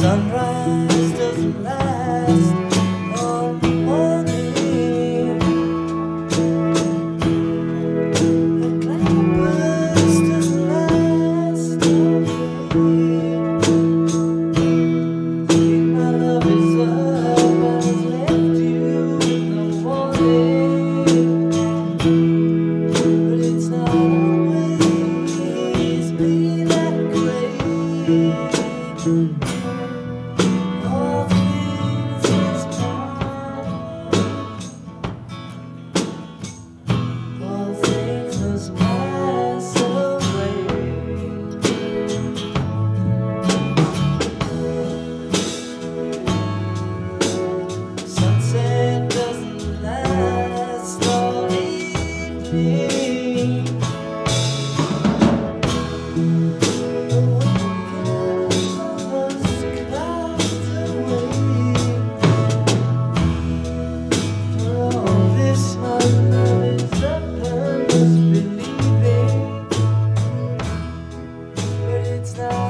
Sunrise doesn't last. It's not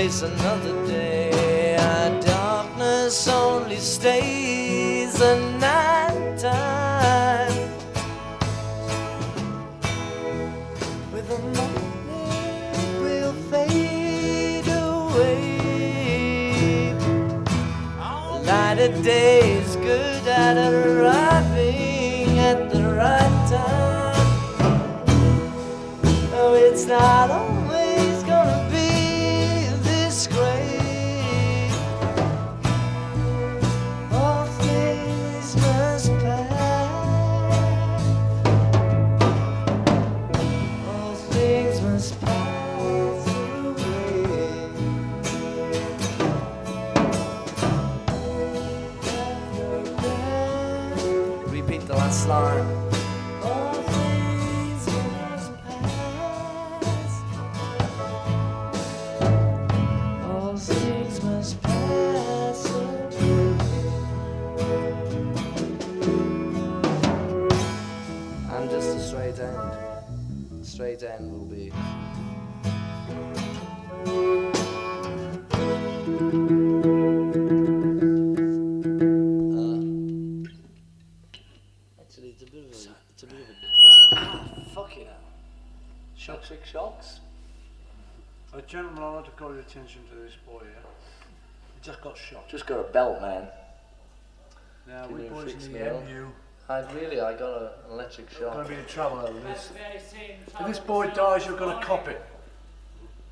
another day. Our darkness only stays a night time. With the morning will fade away. Light of day is good at arriving at the right time. Oh, it's not end. Straight end will be. Actually, it's a bit of a. It's a bit of a. Ah, fucking hell. Shock, shock, shocks. Uh, gentlemen, I'd like to call your attention to this boy here. He just got shot. Just got a belt, man. Now, Can we you boys fix in me the up? MU I really, I got a, an electric are Going to be in trouble over this. If this boy dies, you're going to cop it.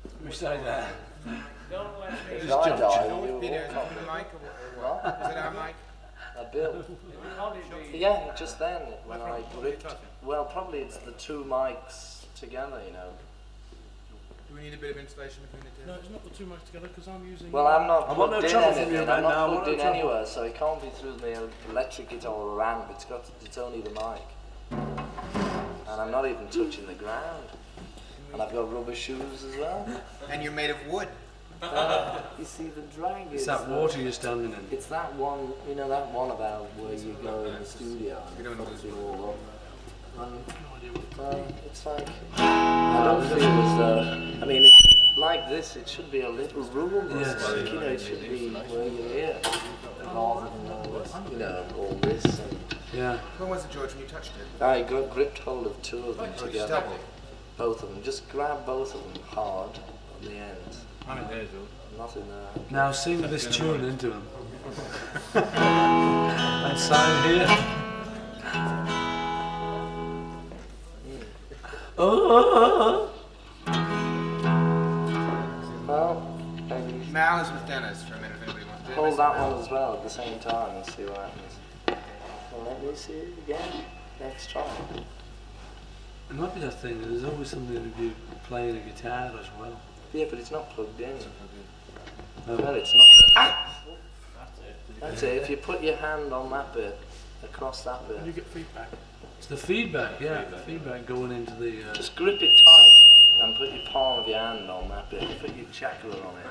Let me say that. If Just I jump die, ship. you Video, will is it cop on the it. mic or what? What? Is it our mic? A bill. Yeah, just then when I ripped. Well, probably it's the two mics together, you know. Do we need a bit of insulation between the two? No, it's not the two mics together because I'm using. Well, I'm not I want no plugged in trouble from anything. you, I'm man, not now, I want plugged no in trouble. anywhere, so it can't be through the electric guitar or ramp. It's got. It's only the mic. And I'm not even touching the ground. And I've got rubber shoes as well. And you're made of wood. Uh, you see, the drag is. It's that water you're standing in. It's that one, you know, that one about where you go in the studio and You don't fucks lose you all up. And, it's like, uh, I don't feel as though, I mean, it, like this, it should be a little room. It's Yes. like, you know, it should be where you're here, rather than all this, you know, all this. And Yeah. When was it, George, when you touched it? I got gripped hold of two of them Oh, you together. doubled. Both of them. Just grab both of them hard on the end. I'm in there, George. Nothing there. Now sing this tune into him. and sign here. Oh, Well, maybe Mal is with Dennis for a minute, if anybody wants to. hold that one as well at the same time and see what happens. Well, let me see it again. Next try. it might be that thing. There's always something to do playing a guitar as well. Yeah, but it's not plugged in. Oh. Well, it's not. Ah! That's it. That's it. If you put your hand on that bit, across that And you get feedback. It's the feedback, yeah, the feedback going into the. Uh, just grip it tight and put your palm of your hand on that bit. Put your chakra on it.